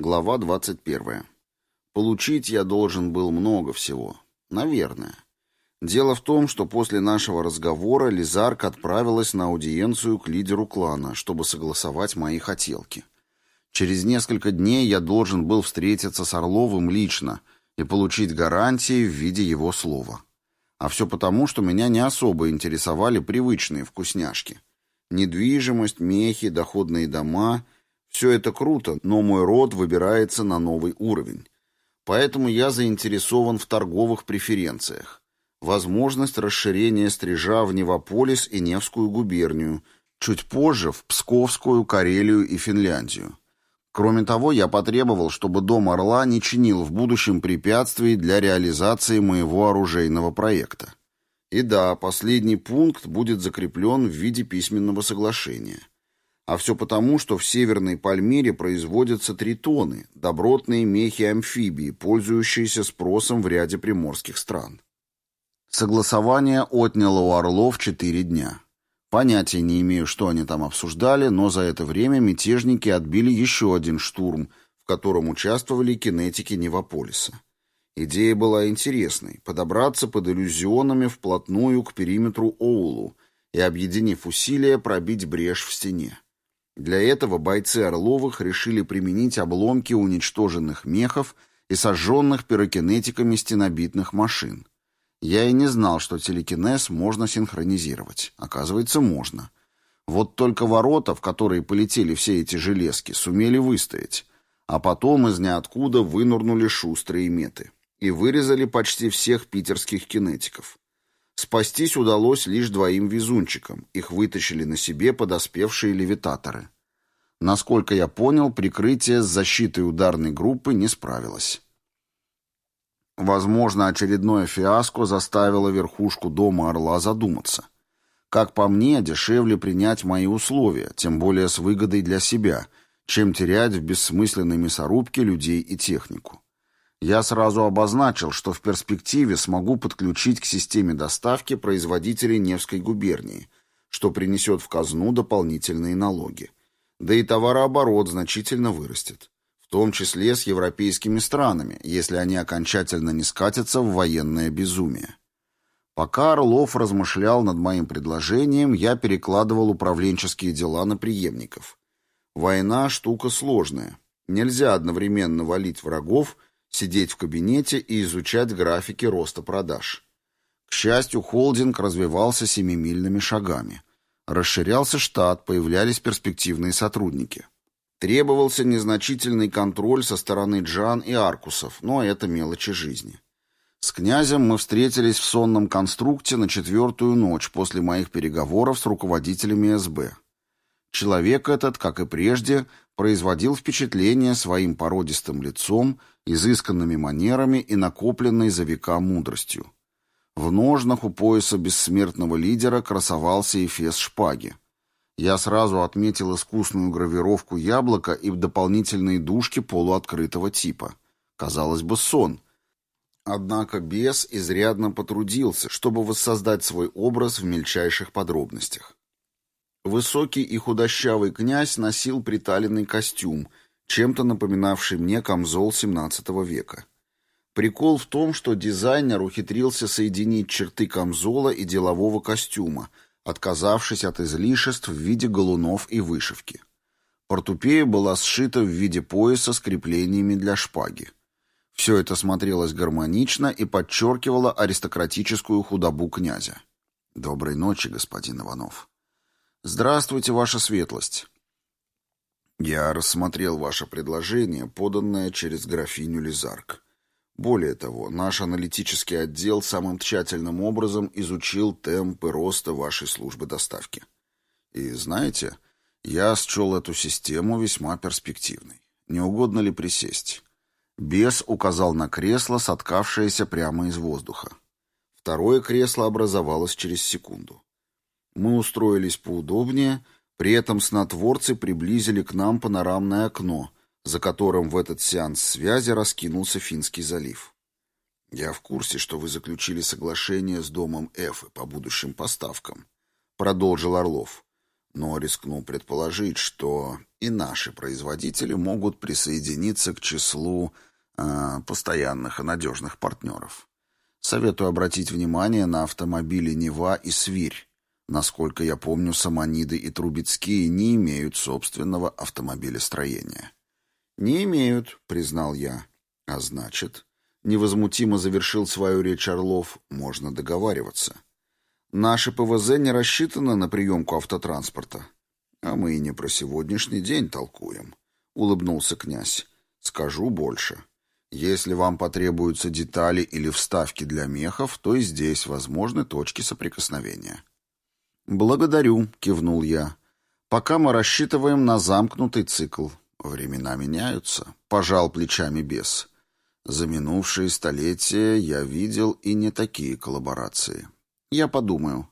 Глава 21. Получить я должен был много всего. Наверное. Дело в том, что после нашего разговора Лизарк отправилась на аудиенцию к лидеру клана, чтобы согласовать мои хотелки. Через несколько дней я должен был встретиться с Орловым лично и получить гарантии в виде его слова. А все потому, что меня не особо интересовали привычные вкусняшки. Недвижимость, мехи, доходные дома — все это круто, но мой род выбирается на новый уровень. Поэтому я заинтересован в торговых преференциях. Возможность расширения стрижа в Невополис и Невскую губернию, чуть позже в Псковскую, Карелию и Финляндию. Кроме того, я потребовал, чтобы Дом Орла не чинил в будущем препятствий для реализации моего оружейного проекта. И да, последний пункт будет закреплен в виде письменного соглашения. А все потому, что в Северной Пальмире производятся тритоны, добротные мехи-амфибии, пользующиеся спросом в ряде приморских стран. Согласование отняло у Орлов четыре дня. Понятия не имею, что они там обсуждали, но за это время мятежники отбили еще один штурм, в котором участвовали кинетики Невополиса. Идея была интересной – подобраться под иллюзионами вплотную к периметру Оулу и, объединив усилия, пробить брешь в стене. Для этого бойцы Орловых решили применить обломки уничтоженных мехов и сожженных пирокинетиками стенобитных машин. Я и не знал, что телекинез можно синхронизировать. Оказывается, можно. Вот только ворота, в которые полетели все эти железки, сумели выстоять. А потом из ниоткуда вынурнули шустрые меты. И вырезали почти всех питерских кинетиков. Спастись удалось лишь двоим везунчикам, их вытащили на себе подоспевшие левитаторы. Насколько я понял, прикрытие с защитой ударной группы не справилось. Возможно, очередное фиаско заставило верхушку дома Орла задуматься. Как по мне, дешевле принять мои условия, тем более с выгодой для себя, чем терять в бессмысленной мясорубке людей и технику. Я сразу обозначил, что в перспективе смогу подключить к системе доставки производителей Невской губернии, что принесет в казну дополнительные налоги. Да и товарооборот значительно вырастет, в том числе с европейскими странами, если они окончательно не скатятся в военное безумие. Пока Орлов размышлял над моим предложением, я перекладывал управленческие дела на преемников. Война – штука сложная. Нельзя одновременно валить врагов – сидеть в кабинете и изучать графики роста продаж. К счастью, холдинг развивался семимильными шагами. Расширялся штат, появлялись перспективные сотрудники. Требовался незначительный контроль со стороны Джан и Аркусов, но это мелочи жизни. С князем мы встретились в сонном конструкте на четвертую ночь после моих переговоров с руководителями СБ. Человек этот, как и прежде, производил впечатление своим породистым лицом, изысканными манерами и накопленной за века мудростью. В ножнах у пояса бессмертного лидера красовался эфес шпаги. Я сразу отметил искусную гравировку яблока и дополнительные дужки полуоткрытого типа. Казалось бы, сон. Однако бес изрядно потрудился, чтобы воссоздать свой образ в мельчайших подробностях. Высокий и худощавый князь носил приталенный костюм, чем-то напоминавший мне камзол XVII века. Прикол в том, что дизайнер ухитрился соединить черты камзола и делового костюма, отказавшись от излишеств в виде галунов и вышивки. Портупея была сшита в виде пояса с креплениями для шпаги. Все это смотрелось гармонично и подчеркивало аристократическую худобу князя. «Доброй ночи, господин Иванов». «Здравствуйте, ваша светлость». Я рассмотрел ваше предложение, поданное через графиню Лизарк. Более того, наш аналитический отдел самым тщательным образом изучил темпы роста вашей службы доставки. И знаете, я счел эту систему весьма перспективной. Не угодно ли присесть? Бес указал на кресло, соткавшееся прямо из воздуха. Второе кресло образовалось через секунду. Мы устроились поудобнее, при этом снотворцы приблизили к нам панорамное окно, за которым в этот сеанс связи раскинулся Финский залив. «Я в курсе, что вы заключили соглашение с домом Эфы по будущим поставкам», — продолжил Орлов. но рискну предположить, что и наши производители могут присоединиться к числу э, постоянных и надежных партнеров. Советую обратить внимание на автомобили «Нева» и «Свирь». Насколько я помню, Самониды и Трубецкие не имеют собственного автомобилестроения. «Не имеют», — признал я. «А значит...» — невозмутимо завершил свою речь Орлов. «Можно договариваться». Наши ПВЗ не рассчитаны на приемку автотранспорта. А мы и не про сегодняшний день толкуем, — улыбнулся князь. Скажу больше. Если вам потребуются детали или вставки для мехов, то и здесь возможны точки соприкосновения. «Благодарю», — кивнул я. «Пока мы рассчитываем на замкнутый цикл. Времена меняются», — пожал плечами бес. «За минувшие столетия я видел и не такие коллаборации». Я подумаю.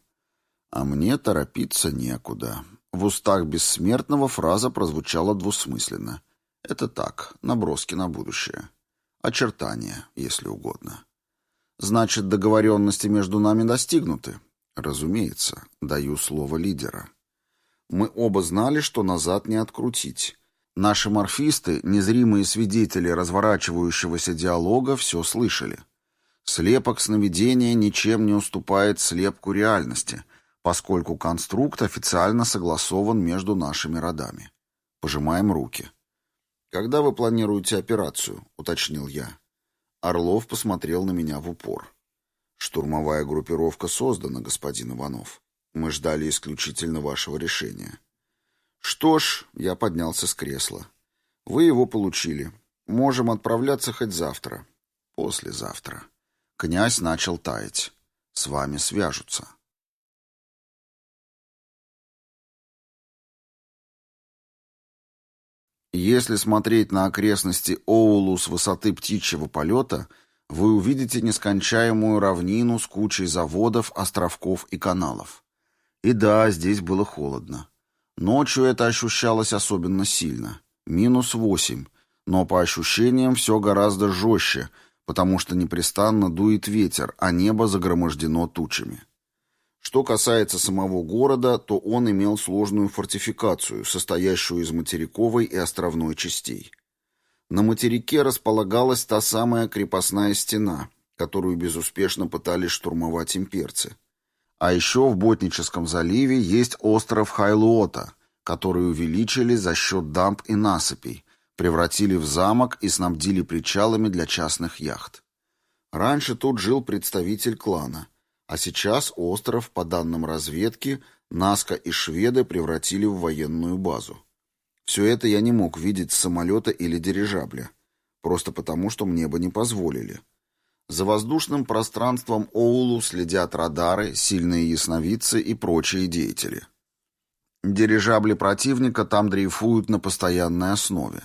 А мне торопиться некуда. В устах бессмертного фраза прозвучала двусмысленно. Это так, наброски на будущее. Очертания, если угодно. Значит, договоренности между нами достигнуты? Разумеется, даю слово лидера. Мы оба знали, что назад не открутить. Наши морфисты, незримые свидетели разворачивающегося диалога, все слышали. Слепок сновидения ничем не уступает слепку реальности, поскольку конструкт официально согласован между нашими родами. Пожимаем руки. «Когда вы планируете операцию?» — уточнил я. Орлов посмотрел на меня в упор. «Штурмовая группировка создана, господин Иванов. Мы ждали исключительно вашего решения». «Что ж», — я поднялся с кресла. «Вы его получили. Можем отправляться хоть завтра. Послезавтра». Князь начал таять. С вами свяжутся. Если смотреть на окрестности Оулу с высоты птичьего полета, вы увидите нескончаемую равнину с кучей заводов, островков и каналов. И да, здесь было холодно. Ночью это ощущалось особенно сильно. Минус восемь, но по ощущениям все гораздо жестче – потому что непрестанно дует ветер, а небо загромождено тучами. Что касается самого города, то он имел сложную фортификацию, состоящую из материковой и островной частей. На материке располагалась та самая крепостная стена, которую безуспешно пытались штурмовать имперцы. А еще в Ботническом заливе есть остров Хайлуота, который увеличили за счет дамб и насыпей, превратили в замок и снабдили причалами для частных яхт. Раньше тут жил представитель клана, а сейчас остров, по данным разведки, Наска и шведы превратили в военную базу. Все это я не мог видеть с самолета или дирижабля, просто потому, что мне бы не позволили. За воздушным пространством Оулу следят радары, сильные ясновидцы и прочие деятели. Дирижабли противника там дрейфуют на постоянной основе.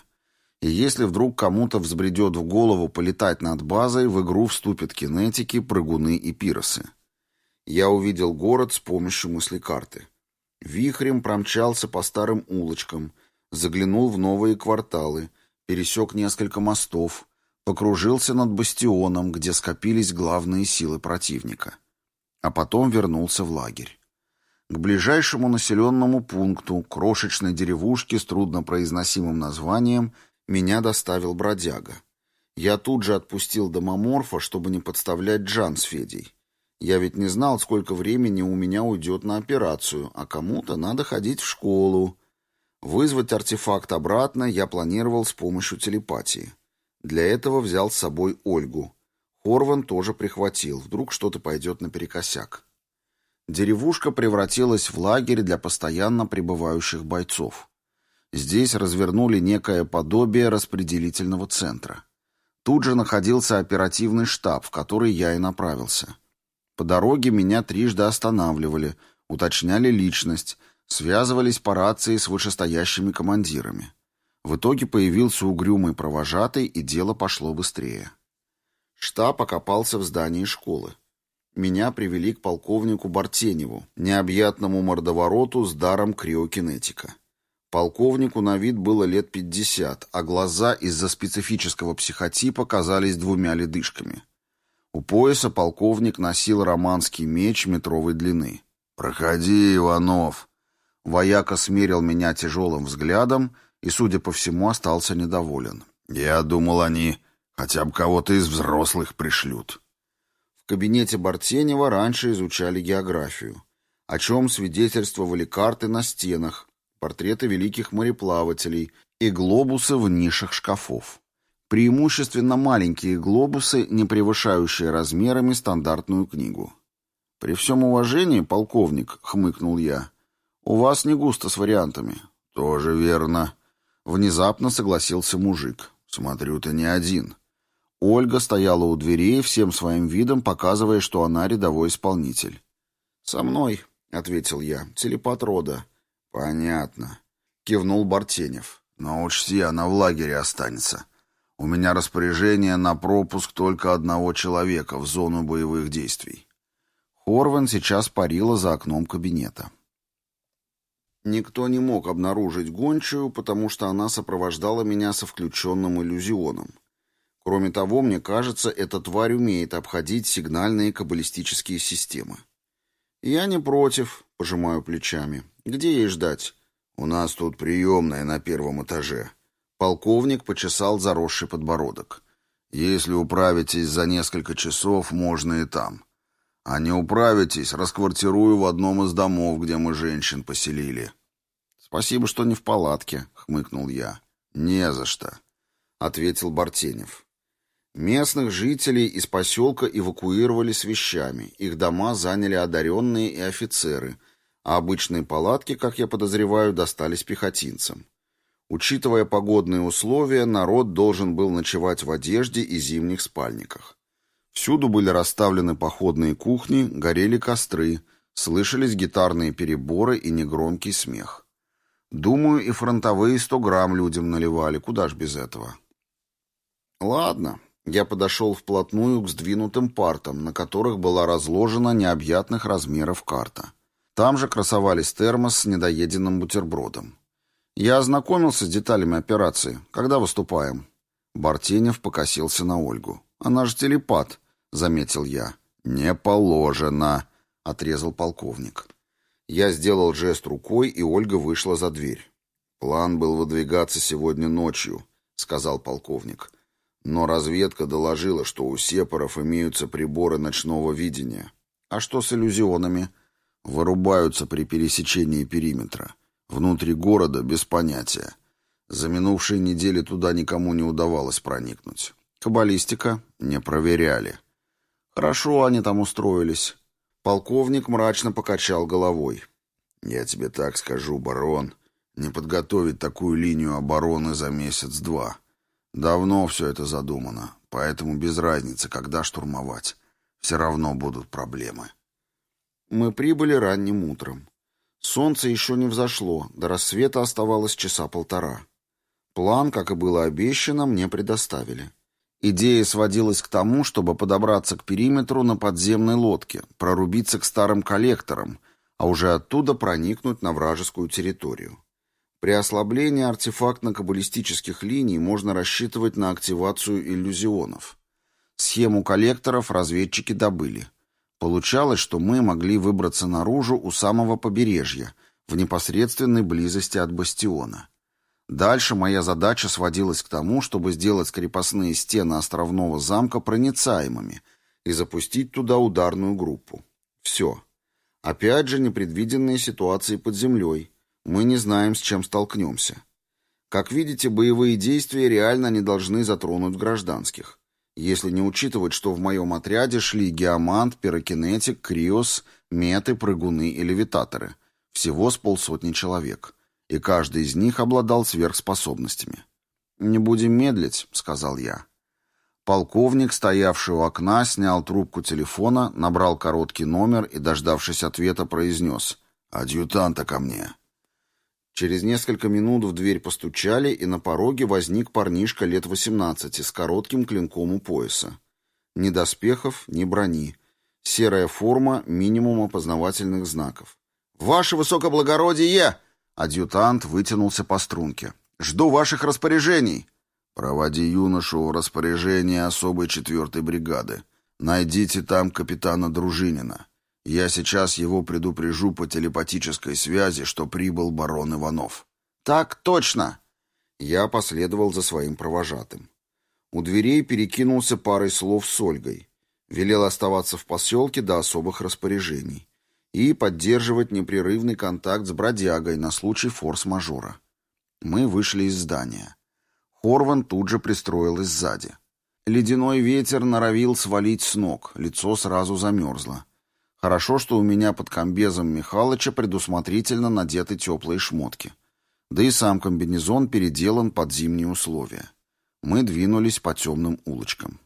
И если вдруг кому-то взбредет в голову полетать над базой, в игру вступят кинетики, прыгуны и пиросы. Я увидел город с помощью мыслекарты. Вихрем промчался по старым улочкам, заглянул в новые кварталы, пересек несколько мостов, покружился над бастионом, где скопились главные силы противника. А потом вернулся в лагерь. К ближайшему населенному пункту, крошечной деревушке с труднопроизносимым названием, меня доставил бродяга. Я тут же отпустил домоморфа, чтобы не подставлять Джан с Федей. Я ведь не знал, сколько времени у меня уйдет на операцию, а кому-то надо ходить в школу. Вызвать артефакт обратно я планировал с помощью телепатии. Для этого взял с собой Ольгу. Хорван тоже прихватил, вдруг что-то пойдет наперекосяк. Деревушка превратилась в лагерь для постоянно пребывающих бойцов. Здесь развернули некое подобие распределительного центра. Тут же находился оперативный штаб, в который я и направился. По дороге меня трижды останавливали, уточняли личность, связывались по рации с вышестоящими командирами. В итоге появился угрюмый провожатый, и дело пошло быстрее. Штаб окопался в здании школы. Меня привели к полковнику Бартеневу, необъятному мордовороту с даром криокинетика. Полковнику на вид было лет пятьдесят, а глаза из-за специфического психотипа казались двумя ледышками. У пояса полковник носил романский меч метровой длины. «Проходи, Иванов!» Вояка смерил меня тяжелым взглядом и, судя по всему, остался недоволен. «Я думал, они хотя бы кого-то из взрослых пришлют». В кабинете Бартенева раньше изучали географию, о чем свидетельствовали карты на стенах, портреты великих мореплавателей и глобусы в нишах шкафов. Преимущественно маленькие глобусы, не превышающие размерами стандартную книгу. «При всем уважении, полковник», — хмыкнул я, — «у вас не густо с вариантами». «Тоже верно», — внезапно согласился мужик. «Смотрю, ты не один». Ольга стояла у дверей, всем своим видом показывая, что она рядовой исполнитель. «Со мной», — ответил я, — «телепат рода». «Понятно», — кивнул Бартенев. «Но учти, она в лагере останется. У меня распоряжение на пропуск только одного человека в зону боевых действий». Хорван сейчас парила за окном кабинета. Никто не мог обнаружить гончую, потому что она сопровождала меня со включенным иллюзионом. Кроме того, мне кажется, эта тварь умеет обходить сигнальные каббалистические системы. «Я не против», — пожимаю плечами. «Где ей ждать?» «У нас тут приемная на первом этаже». Полковник почесал заросший подбородок. «Если управитесь за несколько часов, можно и там. А не управитесь, расквартирую в одном из домов, где мы женщин поселили». «Спасибо, что не в палатке», — хмыкнул я. «Не за что», — ответил Бартенев. Местных жителей из поселка эвакуировали с вещами, их дома заняли одаренные и офицеры, а обычные палатки, как я подозреваю, достались пехотинцам. Учитывая погодные условия, народ должен был ночевать в одежде и зимних спальниках. Всюду были расставлены походные кухни, горели костры, слышались гитарные переборы и негромкий смех. Думаю, и фронтовые сто грамм людям наливали, куда ж без этого. Ладно, я подошел вплотную к сдвинутым партам, на которых была разложена необъятных размеров карта. Там же красовались термос с недоеденным бутербродом. Я ознакомился с деталями операции. Когда выступаем? Бартенев покосился на Ольгу. Она же телепат, заметил я. Не положено, отрезал полковник. Я сделал жест рукой, и Ольга вышла за дверь. План был выдвигаться сегодня ночью, сказал полковник. Но разведка доложила, что у сепаров имеются приборы ночного видения. А что с иллюзионами? Вырубаются при пересечении периметра. Внутри города без понятия. За минувшие недели туда никому не удавалось проникнуть. Каббалистика не проверяли. Хорошо они там устроились. Полковник мрачно покачал головой. «Я тебе так скажу, барон, не подготовить такую линию обороны за месяц-два. Давно все это задумано, поэтому без разницы, когда штурмовать. Все равно будут проблемы. Мы прибыли ранним утром. Солнце еще не взошло, до рассвета оставалось часа полтора. План, как и было обещано, мне предоставили. Идея сводилась к тому, чтобы подобраться к периметру на подземной лодке, прорубиться к старым коллекторам, а уже оттуда проникнуть на вражескую территорию. При ослаблении артефактно-каббалистических линий можно рассчитывать на активацию иллюзионов. Схему коллекторов разведчики добыли. Получалось, что мы могли выбраться наружу у самого побережья, в непосредственной близости от бастиона. Дальше моя задача сводилась к тому, чтобы сделать крепостные стены островного замка проницаемыми и запустить туда ударную группу. Все. Опять же непредвиденные ситуации под землей – мы не знаем, с чем столкнемся. Как видите, боевые действия реально не должны затронуть гражданских. Если не учитывать, что в моем отряде шли геомант, пирокинетик, криос, меты, прыгуны и левитаторы. Всего с полсотни человек. И каждый из них обладал сверхспособностями. «Не будем медлить», — сказал я. Полковник, стоявший у окна, снял трубку телефона, набрал короткий номер и, дождавшись ответа, произнес «Адъютанта ко мне». Через несколько минут в дверь постучали, и на пороге возник парнишка лет 18 с коротким клинком у пояса. Ни доспехов, ни брони. Серая форма, минимум опознавательных знаков. «Ваше высокоблагородие!» Адъютант вытянулся по струнке. «Жду ваших распоряжений!» «Проводи юношу в распоряжение особой четвертой бригады. Найдите там капитана Дружинина. Я сейчас его предупрежу по телепатической связи, что прибыл барон Иванов. Так точно. Я последовал за своим провожатым. У дверей перекинулся парой слов с Ольгой. Велел оставаться в поселке до особых распоряжений и поддерживать непрерывный контакт с бродягой на случай форс-мажора. Мы вышли из здания. Хорван тут же пристроилась сзади. Ледяной ветер норовил свалить с ног, лицо сразу замерзло. Хорошо, что у меня под комбезом Михалыча предусмотрительно надеты теплые шмотки. Да и сам комбинезон переделан под зимние условия. Мы двинулись по темным улочкам.